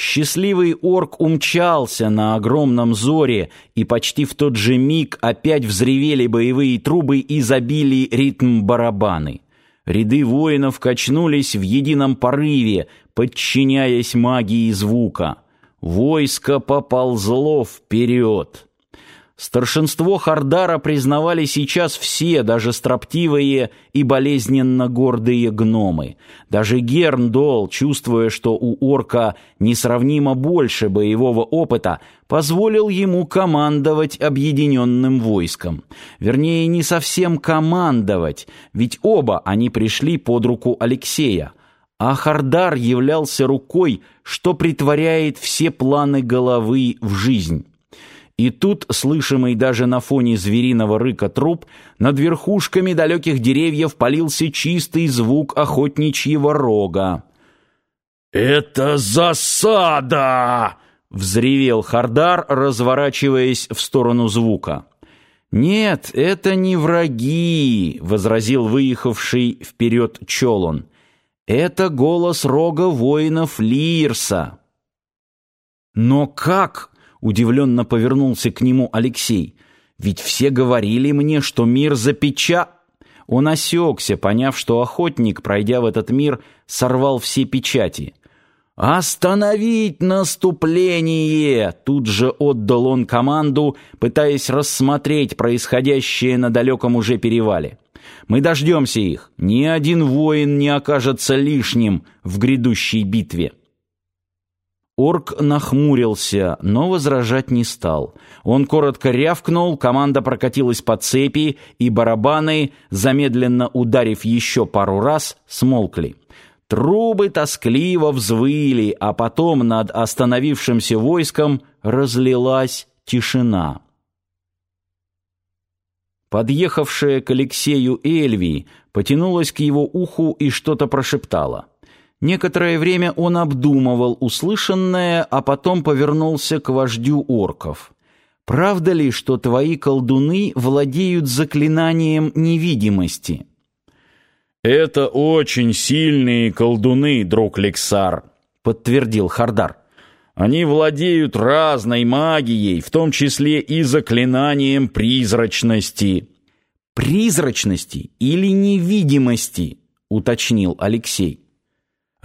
Счастливый орк умчался на огромном зоре, и почти в тот же миг опять взревели боевые трубы и забили ритм барабаны. Ряды воинов качнулись в едином порыве, подчиняясь магии звука. Войско поползло вперед. Старшинство Хардара признавали сейчас все, даже строптивые и болезненно гордые гномы. Даже Герндол, чувствуя, что у орка несравнимо больше боевого опыта, позволил ему командовать объединенным войском. Вернее, не совсем командовать, ведь оба они пришли под руку Алексея. А Хардар являлся рукой, что притворяет все планы головы в жизнь. И тут, слышимый даже на фоне звериного рыка труп, над верхушками далеких деревьев полился чистый звук охотничьего рога. «Это засада!» — взревел Хардар, разворачиваясь в сторону звука. «Нет, это не враги», — возразил выехавший вперед Чолон. «Это голос рога воинов Лирса». «Но как?» Удивленно повернулся к нему Алексей. «Ведь все говорили мне, что мир запеча...» Он осекся, поняв, что охотник, пройдя в этот мир, сорвал все печати. «Остановить наступление!» Тут же отдал он команду, пытаясь рассмотреть происходящее на далеком уже перевале. «Мы дождемся их. Ни один воин не окажется лишним в грядущей битве». Орк нахмурился, но возражать не стал. Он коротко рявкнул, команда прокатилась по цепи, и барабаны, замедленно ударив еще пару раз, смолкли. Трубы тоскливо взвыли, а потом над остановившимся войском разлилась тишина. Подъехавшая к Алексею Эльви потянулась к его уху и что-то прошептала. Некоторое время он обдумывал услышанное, а потом повернулся к вождю орков. «Правда ли, что твои колдуны владеют заклинанием невидимости?» «Это очень сильные колдуны, друг Лексар», — подтвердил Хардар. «Они владеют разной магией, в том числе и заклинанием призрачности». «Призрачности или невидимости?» — уточнил Алексей.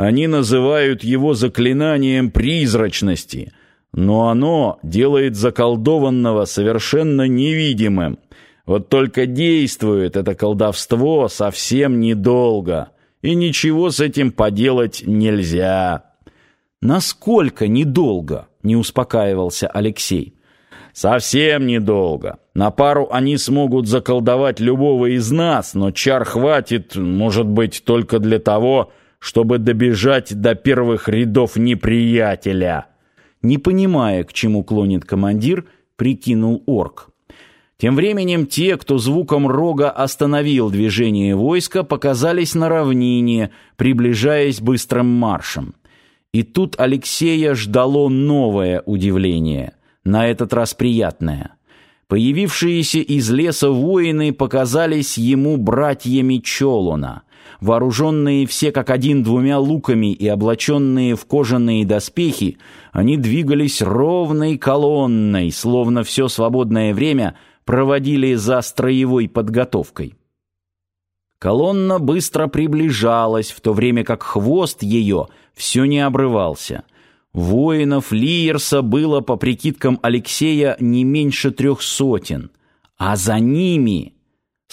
Они называют его заклинанием призрачности, но оно делает заколдованного совершенно невидимым. Вот только действует это колдовство совсем недолго, и ничего с этим поделать нельзя. Насколько недолго? Не успокаивался Алексей. Совсем недолго. На пару они смогут заколдовать любого из нас, но чар хватит, может быть, только для того, чтобы добежать до первых рядов неприятеля. Не понимая, к чему клонит командир, прикинул орк. Тем временем те, кто звуком рога остановил движение войска, показались на равнине, приближаясь быстрым маршем. И тут Алексея ждало новое удивление, на этот раз приятное. Появившиеся из леса воины показались ему братьями Чолуна — Вооруженные все как один двумя луками и облаченные в кожаные доспехи, они двигались ровной колонной, словно все свободное время проводили за строевой подготовкой. Колонна быстро приближалась, в то время как хвост ее все не обрывался. Воинов Лиерса было, по прикидкам Алексея, не меньше трех сотен, а за ними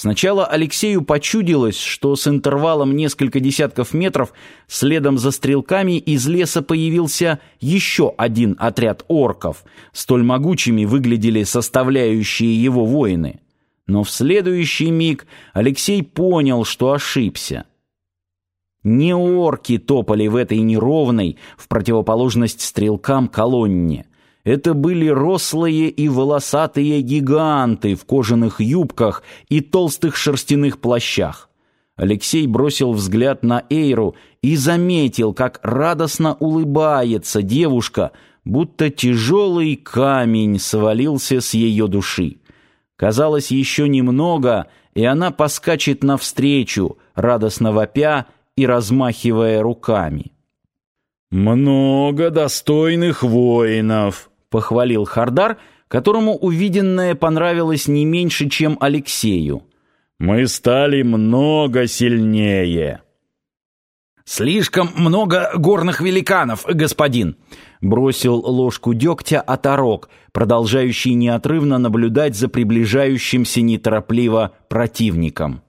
Сначала Алексею почудилось, что с интервалом несколько десятков метров следом за стрелками из леса появился еще один отряд орков. Столь могучими выглядели составляющие его воины. Но в следующий миг Алексей понял, что ошибся. Не орки топали в этой неровной, в противоположность стрелкам, колонне. Это были рослые и волосатые гиганты в кожаных юбках и толстых шерстяных плащах. Алексей бросил взгляд на Эйру и заметил, как радостно улыбается девушка, будто тяжелый камень свалился с ее души. Казалось, еще немного, и она поскачет навстречу, радостно вопя и размахивая руками. Много достойных воинов, похвалил Хардар, которому увиденное понравилось не меньше, чем Алексею. Мы стали много сильнее. Слишком много горных великанов, господин, бросил ложку дегтя оторок, продолжающий неотрывно наблюдать за приближающимся неторопливо противником.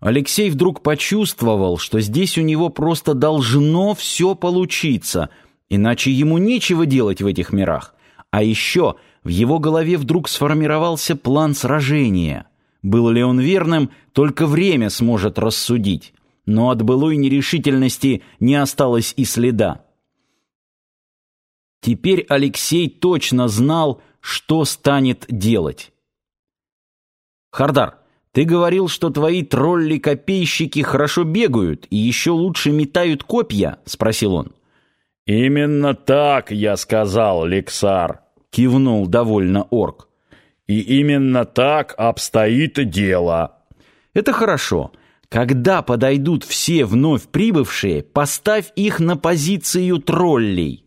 Алексей вдруг почувствовал, что здесь у него просто должно все получиться, иначе ему нечего делать в этих мирах. А еще в его голове вдруг сформировался план сражения. Был ли он верным, только время сможет рассудить. Но от былой нерешительности не осталось и следа. Теперь Алексей точно знал, что станет делать. «Хардар, ты говорил, что твои тролли-копейщики хорошо бегают и еще лучше метают копья?» — спросил он. «Именно так я сказал, Лексар», — кивнул довольно орк. «И именно так обстоит дело». «Это хорошо. Когда подойдут все вновь прибывшие, поставь их на позицию троллей».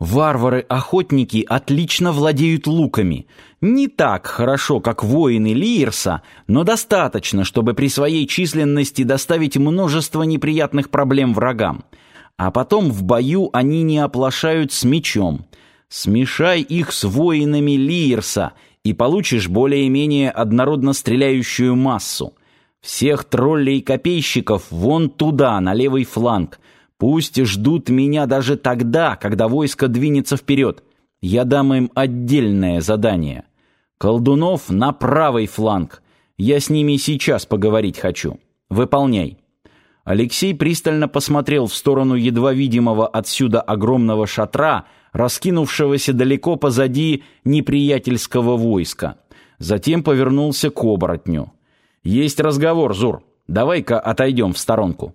Варвары-охотники отлично владеют луками. Не так хорошо, как воины Лиерса, но достаточно, чтобы при своей численности доставить множество неприятных проблем врагам. А потом в бою они не оплошают с мечом. Смешай их с воинами Лиерса, и получишь более-менее однородно стреляющую массу. Всех троллей-копейщиков вон туда, на левый фланг – Пусть ждут меня даже тогда, когда войско двинется вперед. Я дам им отдельное задание. Колдунов на правый фланг. Я с ними сейчас поговорить хочу. Выполняй. Алексей пристально посмотрел в сторону едва видимого отсюда огромного шатра, раскинувшегося далеко позади неприятельского войска. Затем повернулся к оборотню. «Есть разговор, Зур. Давай-ка отойдем в сторонку».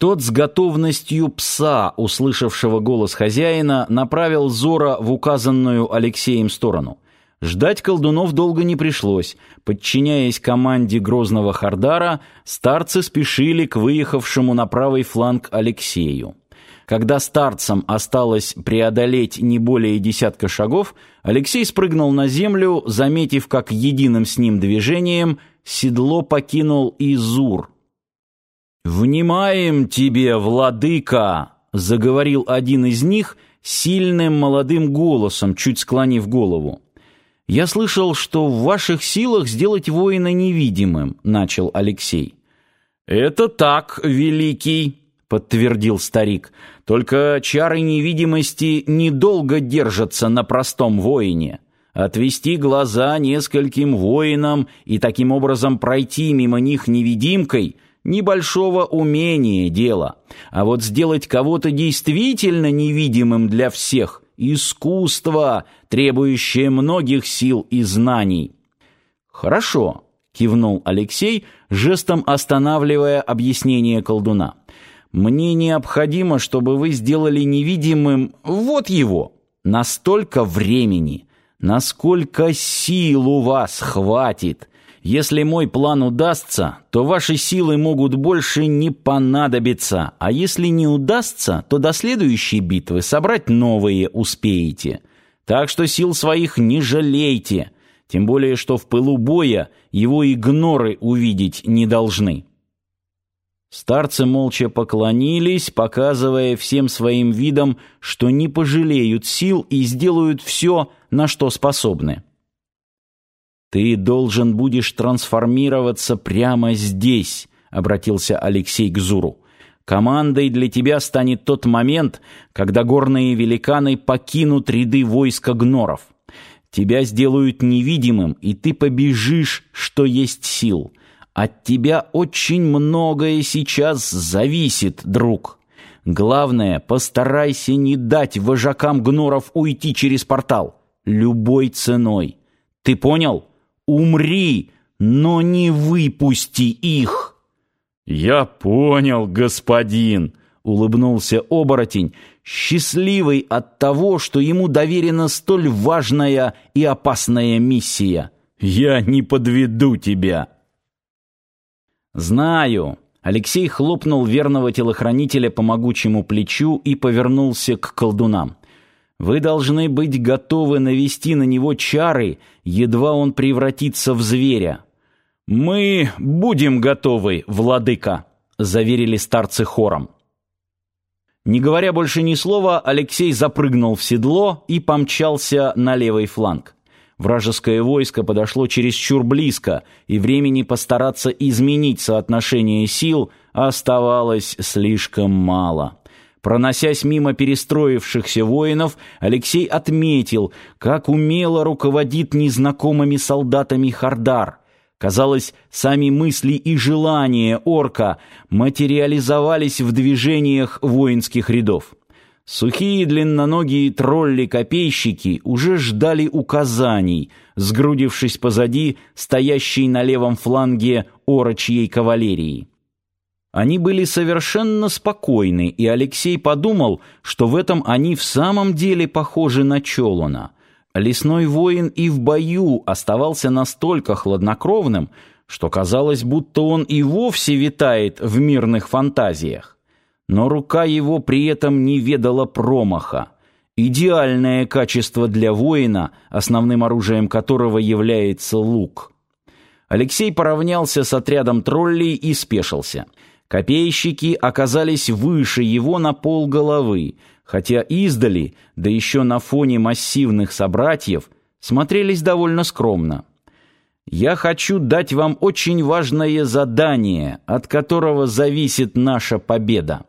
Тот с готовностью пса, услышавшего голос хозяина, направил Зора в указанную Алексеем сторону. Ждать колдунов долго не пришлось. Подчиняясь команде грозного Хардара, старцы спешили к выехавшему на правый фланг Алексею. Когда старцам осталось преодолеть не более десятка шагов, Алексей спрыгнул на землю, заметив, как единым с ним движением седло покинул Изур, «Внимаем тебе, владыка!» — заговорил один из них сильным молодым голосом, чуть склонив голову. «Я слышал, что в ваших силах сделать воина невидимым», — начал Алексей. «Это так, великий», — подтвердил старик. «Только чары невидимости недолго держатся на простом воине. Отвести глаза нескольким воинам и таким образом пройти мимо них невидимкой — небольшого умения дело, а вот сделать кого-то действительно невидимым для всех — искусство, требующее многих сил и знаний. «Хорошо», — кивнул Алексей, жестом останавливая объяснение колдуна. «Мне необходимо, чтобы вы сделали невидимым вот его, настолько времени, насколько сил у вас хватит, если мой план удастся, то ваши силы могут больше не понадобиться, а если не удастся, то до следующей битвы собрать новые успеете. Так что сил своих не жалейте, тем более что в пылу боя его игноры увидеть не должны». Старцы молча поклонились, показывая всем своим видом, что не пожалеют сил и сделают все, на что способны. «Ты должен будешь трансформироваться прямо здесь», — обратился Алексей к Зуру. «Командой для тебя станет тот момент, когда горные великаны покинут ряды войска гноров. Тебя сделают невидимым, и ты побежишь, что есть сил. От тебя очень многое сейчас зависит, друг. Главное, постарайся не дать вожакам гноров уйти через портал. Любой ценой. Ты понял?» Умри, но не выпусти их!» «Я понял, господин!» — улыбнулся оборотень, счастливый от того, что ему доверена столь важная и опасная миссия. «Я не подведу тебя!» «Знаю!» Алексей хлопнул верного телохранителя по могучему плечу и повернулся к колдунам. «Вы должны быть готовы навести на него чары, едва он превратится в зверя». «Мы будем готовы, владыка», — заверили старцы хором. Не говоря больше ни слова, Алексей запрыгнул в седло и помчался на левый фланг. Вражеское войско подошло чересчур близко, и времени постараться изменить соотношение сил оставалось слишком мало. Проносясь мимо перестроившихся воинов, Алексей отметил, как умело руководит незнакомыми солдатами Хардар. Казалось, сами мысли и желания орка материализовались в движениях воинских рядов. Сухие длинноногие тролли-копейщики уже ждали указаний, сгрудившись позади стоящей на левом фланге орочьей кавалерии. Они были совершенно спокойны, и Алексей подумал, что в этом они в самом деле похожи на Чолона. Лесной воин и в бою оставался настолько хладнокровным, что казалось, будто он и вовсе витает в мирных фантазиях но рука его при этом не ведала промаха. Идеальное качество для воина, основным оружием которого является лук. Алексей поравнялся с отрядом троллей и спешился. Копейщики оказались выше его на пол головы, хотя издали, да еще на фоне массивных собратьев, смотрелись довольно скромно. «Я хочу дать вам очень важное задание, от которого зависит наша победа».